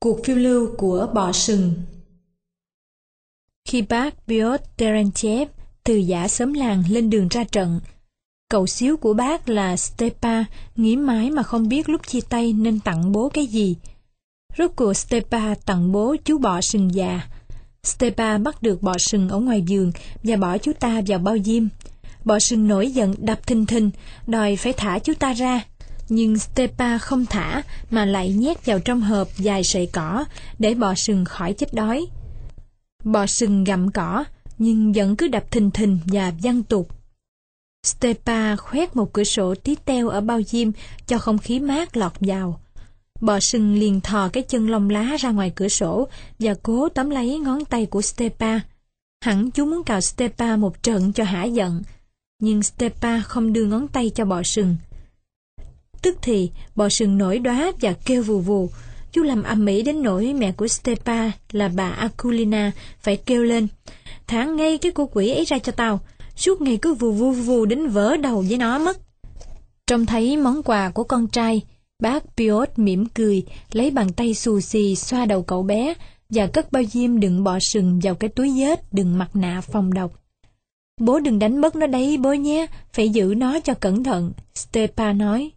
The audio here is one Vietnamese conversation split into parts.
Cuộc phiêu lưu của bọ sừng Khi bác Piotr terenchev từ giả sớm làng lên đường ra trận, cậu xíu của bác là Stepa nghĩ mãi mà không biết lúc chia tay nên tặng bố cái gì. Rốt cuộc Stepa tặng bố chú bọ sừng già. Stepa bắt được bọ sừng ở ngoài giường và bỏ chú ta vào bao diêm. Bọ sừng nổi giận đập thình thình, đòi phải thả chú ta ra. Nhưng Stepa không thả, mà lại nhét vào trong hộp dài sợi cỏ để bò sừng khỏi chết đói. Bò sừng gặm cỏ, nhưng vẫn cứ đập thình thình và văng tục. Stepa khoét một cửa sổ tí teo ở bao diêm cho không khí mát lọt vào. Bò sừng liền thò cái chân lông lá ra ngoài cửa sổ và cố tóm lấy ngón tay của Stepa. Hẳn chú muốn cào Stepa một trận cho hả giận. Nhưng Stepa không đưa ngón tay cho bò sừng. Tức thì, bò sừng nổi đóa và kêu vù vù. Chú làm âm mỹ đến nỗi mẹ của Stepa là bà Akulina phải kêu lên. Thả ngay cái cô quỷ ấy ra cho tao. Suốt ngày cứ vù vù vù đến vỡ đầu với nó mất. Trông thấy món quà của con trai, bác Piot mỉm cười, lấy bàn tay xù xì xoa đầu cậu bé và cất bao diêm đựng bò sừng vào cái túi vết đựng mặt nạ phòng độc. Bố đừng đánh mất nó đấy bố nhé, phải giữ nó cho cẩn thận, Stepa nói.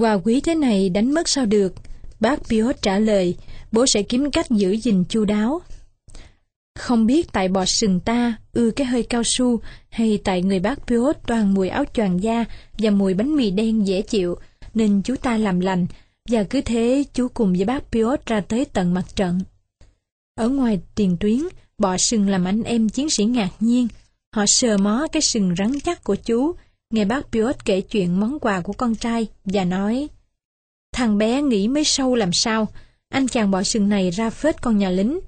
Quà quý thế này đánh mất sao được? Bác Piot trả lời, bố sẽ kiếm cách giữ gìn chu đáo. Không biết tại bọ sừng ta ưa cái hơi cao su hay tại người bác Piot toàn mùi áo choàng da và mùi bánh mì đen dễ chịu nên chú ta làm lành và cứ thế chú cùng với bác Piot ra tới tận mặt trận. Ở ngoài tiền tuyến, bọ sừng làm anh em chiến sĩ ngạc nhiên. Họ sờ mó cái sừng rắn chắc của chú nghe bác Piot kể chuyện món quà của con trai và nói Thằng bé nghĩ mới sâu làm sao, anh chàng bỏ sừng này ra phết con nhà lính,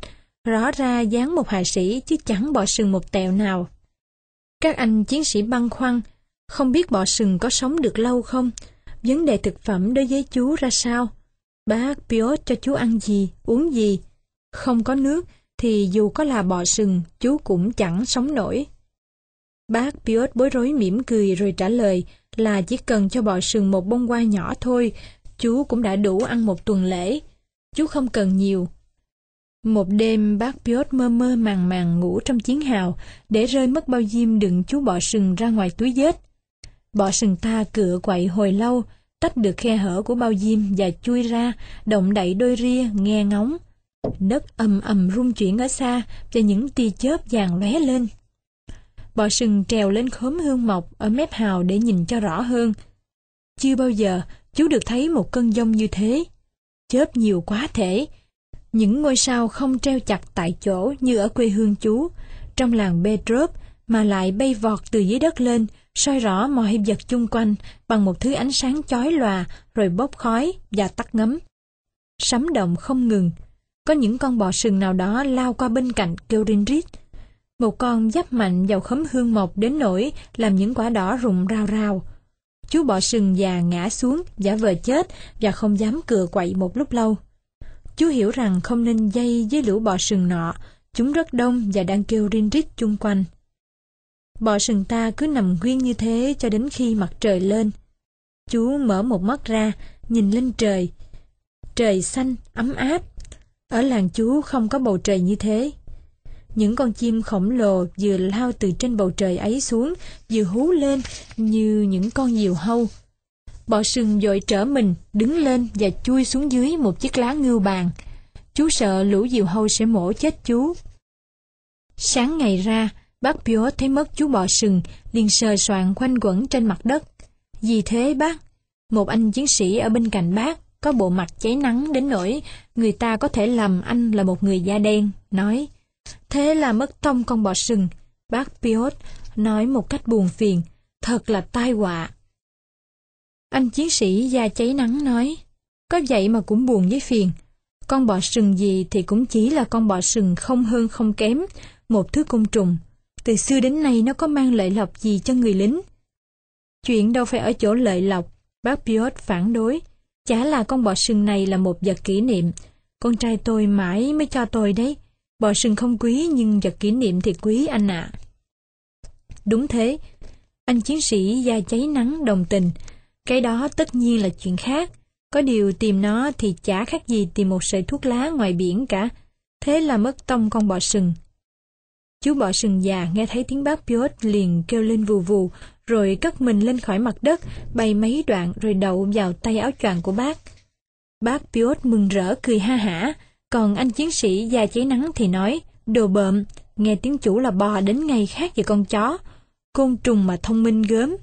rõ ra dáng một hạ sĩ chứ chẳng bỏ sừng một tẹo nào. Các anh chiến sĩ băn khoăn, không biết bọ sừng có sống được lâu không, vấn đề thực phẩm đối với chú ra sao. Bác Piot cho chú ăn gì, uống gì, không có nước thì dù có là bọ sừng chú cũng chẳng sống nổi. Bác piot bối rối mỉm cười rồi trả lời là chỉ cần cho bọ sừng một bông hoa nhỏ thôi, chú cũng đã đủ ăn một tuần lễ. Chú không cần nhiều. Một đêm bác piot mơ mơ màng màng ngủ trong chiến hào để rơi mất bao diêm đựng chú bọ sừng ra ngoài túi vết. Bọ sừng ta cựa quậy hồi lâu, tách được khe hở của bao diêm và chui ra, động đậy đôi ria, nghe ngóng. Đất ầm ầm rung chuyển ở xa và những tia chớp vàng lóe lên. Bọ sừng trèo lên khóm hương mộc ở mép hào để nhìn cho rõ hơn. Chưa bao giờ chú được thấy một cơn giông như thế. Chớp nhiều quá thể. Những ngôi sao không treo chặt tại chỗ như ở quê hương chú, trong làng Petrov mà lại bay vọt từ dưới đất lên, soi rõ mọi vật chung quanh bằng một thứ ánh sáng chói lòa rồi bốc khói và tắt ngấm. Sấm động không ngừng. Có những con bò sừng nào đó lao qua bên cạnh kêu rinh rít. Một con dấp mạnh vào khóm hương mộc đến nỗi làm những quả đỏ rụng rao rao. Chú bọ sừng già ngã xuống, giả vờ chết và không dám cựa quậy một lúc lâu. Chú hiểu rằng không nên dây với lũ bọ sừng nọ, chúng rất đông và đang kêu rin rít chung quanh. Bọ sừng ta cứ nằm nguyên như thế cho đến khi mặt trời lên. Chú mở một mắt ra, nhìn lên trời. Trời xanh, ấm áp. Ở làng chú không có bầu trời như thế. Những con chim khổng lồ vừa lao từ trên bầu trời ấy xuống, vừa hú lên như những con diều hâu. Bọ sừng dội trở mình, đứng lên và chui xuống dưới một chiếc lá ngưu bàn. Chú sợ lũ diều hâu sẽ mổ chết chú. Sáng ngày ra, bác Pio thấy mất chú bọ sừng, liền sờ soạn quanh quẩn trên mặt đất. Vì thế bác, một anh chiến sĩ ở bên cạnh bác, có bộ mặt cháy nắng đến nỗi người ta có thể lầm anh là một người da đen, nói Thế là mất tông con bò sừng. Bác Piot nói một cách buồn phiền, thật là tai họa. Anh chiến sĩ da cháy nắng nói, có vậy mà cũng buồn với phiền. Con bọ sừng gì thì cũng chỉ là con bọ sừng không hơn không kém, một thứ côn trùng. Từ xưa đến nay nó có mang lợi lộc gì cho người lính. Chuyện đâu phải ở chỗ lợi lộc, bác Piot phản đối. Chả là con bọ sừng này là một vật kỷ niệm. Con trai tôi mãi mới cho tôi đấy. Bò sừng không quý nhưng vật kỷ niệm thì quý anh ạ. Đúng thế, anh chiến sĩ da cháy nắng đồng tình. Cái đó tất nhiên là chuyện khác. Có điều tìm nó thì chả khác gì tìm một sợi thuốc lá ngoài biển cả. Thế là mất tông con bọ sừng. Chú bọ sừng già nghe thấy tiếng bác Piot liền kêu lên vù vù, rồi cất mình lên khỏi mặt đất, bay mấy đoạn rồi đậu vào tay áo choàng của bác. Bác Piot mừng rỡ cười ha hả, còn anh chiến sĩ da cháy nắng thì nói, đồ bợm, nghe tiếng chủ là bò đến ngay khác về con chó, côn trùng mà thông minh gớm.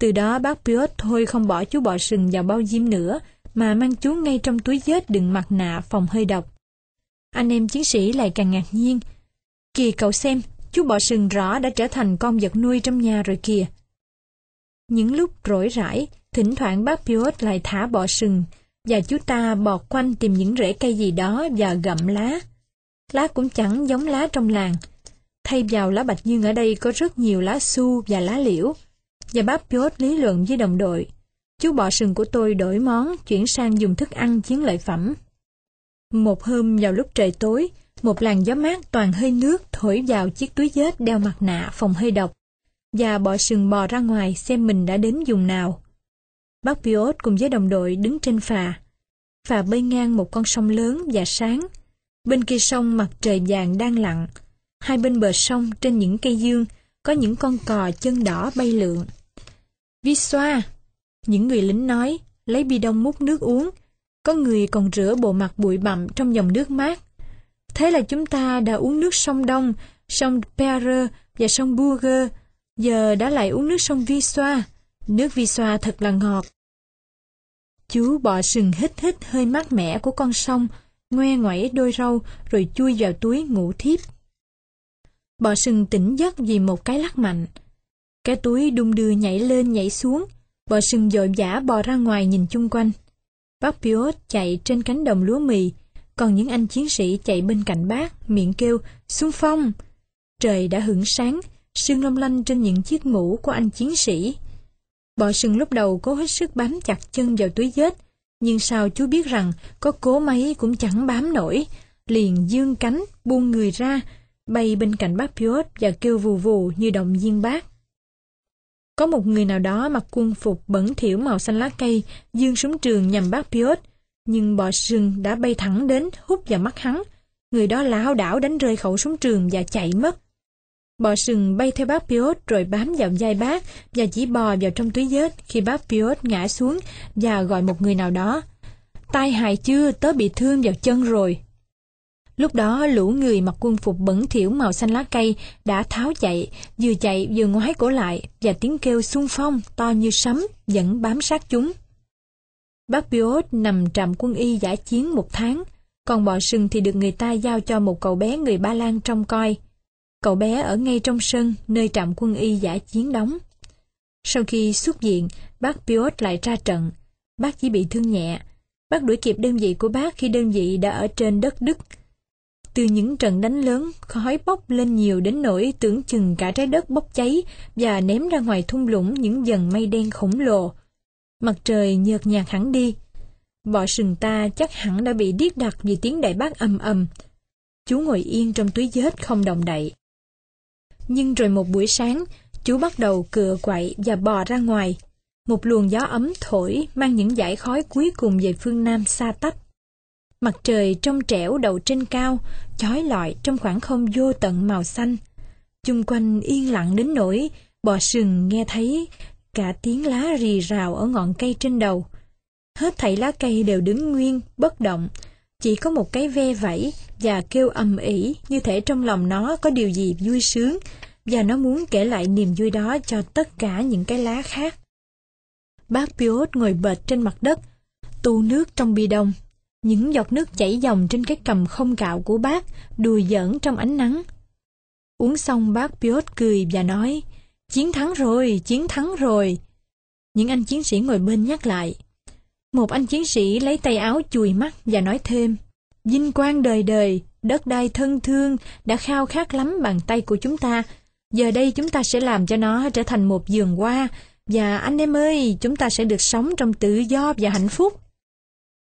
Từ đó bác Piot thôi không bỏ chú bọ sừng vào bao diêm nữa, mà mang chú ngay trong túi vết đựng mặt nạ phòng hơi độc. Anh em chiến sĩ lại càng ngạc nhiên. Kìa cậu xem, chú bọ sừng rõ đã trở thành con vật nuôi trong nhà rồi kìa. Những lúc rỗi rãi, thỉnh thoảng bác Piot lại thả bọ sừng, và chú ta bò quanh tìm những rễ cây gì đó và gặm lá. Lá cũng chẳng giống lá trong làng. Thay vào lá bạch dương ở đây có rất nhiều lá su và lá liễu. Và bác Piot lý luận với đồng đội. Chú bọ sừng của tôi đổi món, chuyển sang dùng thức ăn chiến lợi phẩm. Một hôm vào lúc trời tối, một làn gió mát toàn hơi nước thổi vào chiếc túi vết đeo mặt nạ phòng hơi độc. Và bọ sừng bò ra ngoài xem mình đã đến dùng nào. Bác Piot cùng với đồng đội đứng trên phà. Phà bơi ngang một con sông lớn và sáng. Bên kia sông mặt trời vàng đang lặn. Hai bên bờ sông trên những cây dương có những con cò chân đỏ bay lượn. Vi xoa! Những người lính nói, lấy bi đông múc nước uống. Có người còn rửa bộ mặt bụi bặm trong dòng nước mát. Thế là chúng ta đã uống nước sông Đông, sông Perre và sông Burger. Giờ đã lại uống nước sông Vi xoa. Nước Vi xoa thật là ngọt. Chú bọ sừng hít hít hơi mát mẻ của con sông, ngoe ngoẩy đôi râu rồi chui vào túi ngủ thiếp. Bọ sừng tỉnh giấc vì một cái lắc mạnh. Cái túi đung đưa nhảy lên nhảy xuống, bọ sừng dội vã bò ra ngoài nhìn chung quanh. Bác Piot chạy trên cánh đồng lúa mì, còn những anh chiến sĩ chạy bên cạnh bác, miệng kêu, xung phong. Trời đã hưởng sáng, sương long lanh trên những chiếc mũ của anh chiến sĩ. Bọ sừng lúc đầu cố hết sức bám chặt chân vào túi vết, nhưng sao chú biết rằng có cố mấy cũng chẳng bám nổi, liền dương cánh, buông người ra, bay bên cạnh bác Piot và kêu vù vù như động viên bác. Có một người nào đó mặc quân phục bẩn thỉu màu xanh lá cây, dương súng trường nhằm bác Piot, nhưng bọ sừng đã bay thẳng đến hút vào mắt hắn. Người đó lảo đảo đánh rơi khẩu súng trường và chạy mất. Bọ sừng bay theo bác Piot rồi bám vào vai bác và chỉ bò vào trong túi vết khi bác Piot ngã xuống và gọi một người nào đó. Tai hại chưa, tớ bị thương vào chân rồi. Lúc đó lũ người mặc quân phục bẩn thỉu màu xanh lá cây đã tháo chạy, vừa chạy vừa ngoái cổ lại và tiếng kêu xung phong to như sấm vẫn bám sát chúng. Bác Piot nằm trạm quân y giả chiến một tháng, còn bọ sừng thì được người ta giao cho một cậu bé người Ba Lan trông coi. Cậu bé ở ngay trong sân, nơi trạm quân y giả chiến đóng. Sau khi xuất viện, bác Piot lại ra trận. Bác chỉ bị thương nhẹ. Bác đuổi kịp đơn vị của bác khi đơn vị đã ở trên đất Đức. Từ những trận đánh lớn, khói bốc lên nhiều đến nỗi tưởng chừng cả trái đất bốc cháy và ném ra ngoài thung lũng những dần mây đen khổng lồ. Mặt trời nhợt nhạt hẳn đi. Bọ sừng ta chắc hẳn đã bị điếc đặt vì tiếng đại bác ầm ầm. Chú ngồi yên trong túi vết không động đậy. Nhưng rồi một buổi sáng, chú bắt đầu cựa quậy và bò ra ngoài. Một luồng gió ấm thổi mang những dải khói cuối cùng về phương Nam xa tách. Mặt trời trong trẻo đầu trên cao, chói lọi trong khoảng không vô tận màu xanh. Chung quanh yên lặng đến nỗi bò sừng nghe thấy cả tiếng lá rì rào ở ngọn cây trên đầu. Hết thảy lá cây đều đứng nguyên, bất động, chỉ có một cái ve vẫy và kêu ầm ĩ như thể trong lòng nó có điều gì vui sướng và nó muốn kể lại niềm vui đó cho tất cả những cái lá khác. Bác Piot ngồi bệt trên mặt đất, tu nước trong bi đông. Những giọt nước chảy dòng trên cái cầm không cạo của bác, đùa giỡn trong ánh nắng. Uống xong bác Piot cười và nói, Chiến thắng rồi, chiến thắng rồi. Những anh chiến sĩ ngồi bên nhắc lại. Một anh chiến sĩ lấy tay áo chùi mắt và nói thêm, Vinh quang đời đời, đất đai thân thương đã khao khát lắm bàn tay của chúng ta. Giờ đây chúng ta sẽ làm cho nó trở thành một vườn hoa, và anh em ơi, chúng ta sẽ được sống trong tự do và hạnh phúc.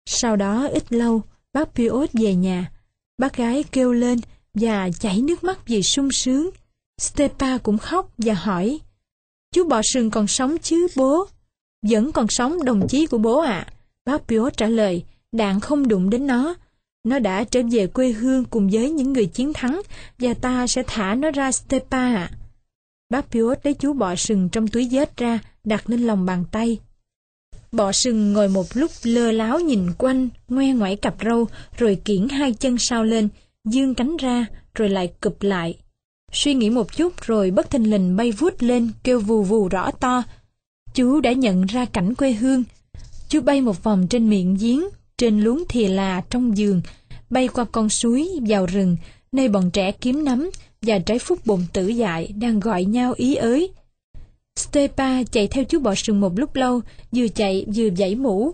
Sau đó ít lâu, bác Piot về nhà. Bác gái kêu lên và chảy nước mắt vì sung sướng. Stepa cũng khóc và hỏi, Chú bò sừng còn sống chứ bố? Vẫn còn sống đồng chí của bố ạ. À. Bác Piot trả lời, đạn không đụng đến nó. Nó đã trở về quê hương cùng với những người chiến thắng và ta sẽ thả nó ra Stepa ạ. Bác Piot lấy chú bọ sừng trong túi vết ra, đặt lên lòng bàn tay. Bọ sừng ngồi một lúc lơ láo nhìn quanh, ngoe ngoải cặp râu, rồi kiển hai chân sau lên, dương cánh ra, rồi lại cụp lại. Suy nghĩ một chút rồi bất thình lình bay vút lên, kêu vù vù rõ to. Chú đã nhận ra cảnh quê hương. Chú bay một vòng trên miệng giếng, trên luống thì là trong giường, bay qua con suối, vào rừng, nơi bọn trẻ kiếm nấm và trái phúc bồn tử dại đang gọi nhau ý ới. Stepa chạy theo chú bọ sừng một lúc lâu, vừa chạy vừa giãy mũ.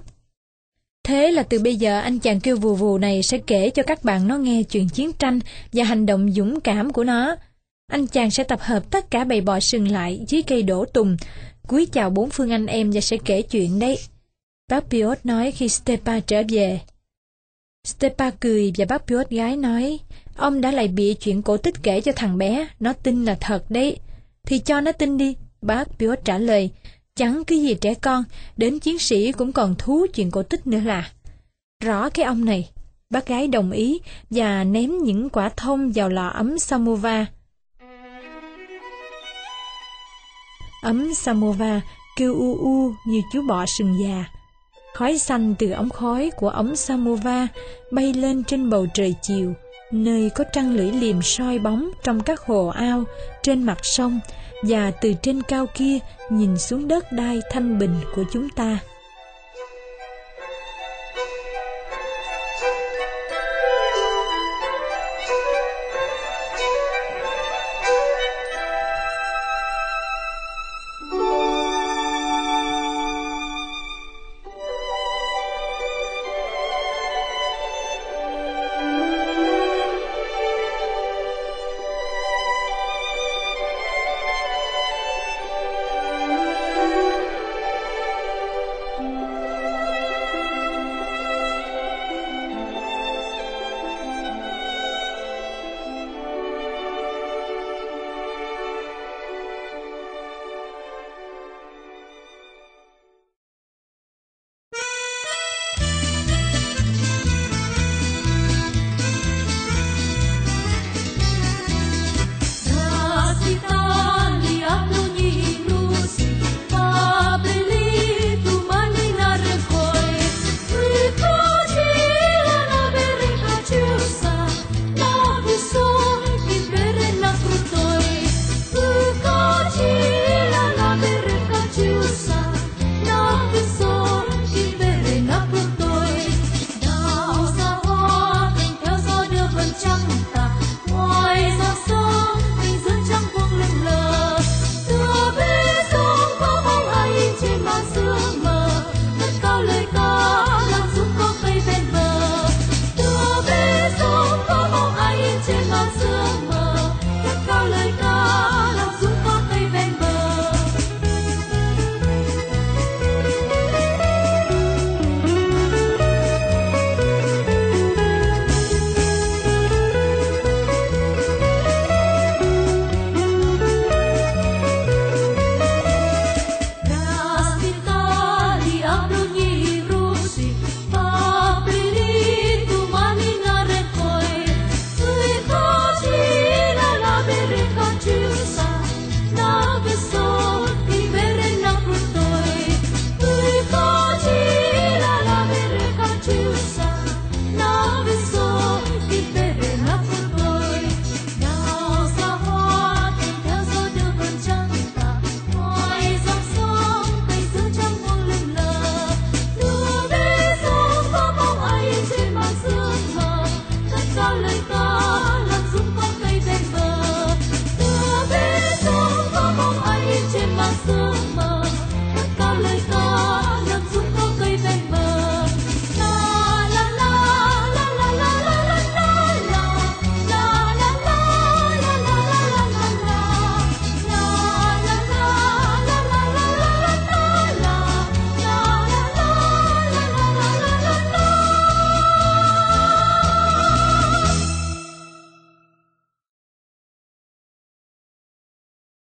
Thế là từ bây giờ anh chàng kêu vù vù này sẽ kể cho các bạn nó nghe chuyện chiến tranh và hành động dũng cảm của nó. Anh chàng sẽ tập hợp tất cả bầy bò sừng lại dưới cây đổ tùng, cúi chào bốn phương anh em và sẽ kể chuyện đấy. Bác Piot nói khi Stepa trở về. Stepa cười và bác Piot gái nói, ông đã lại bị chuyện cổ tích kể cho thằng bé, nó tin là thật đấy. Thì cho nó tin đi, bác Piot trả lời, chẳng cái gì trẻ con, đến chiến sĩ cũng còn thú chuyện cổ tích nữa là. Rõ cái ông này, bác gái đồng ý và ném những quả thông vào lò ấm samovar. Ấm samovar kêu u u như chú bọ sừng già. Khói xanh từ ống khói của ống samovar bay lên trên bầu trời chiều, nơi có trăng lưỡi liềm soi bóng trong các hồ ao, trên mặt sông, và từ trên cao kia nhìn xuống đất đai thanh bình của chúng ta.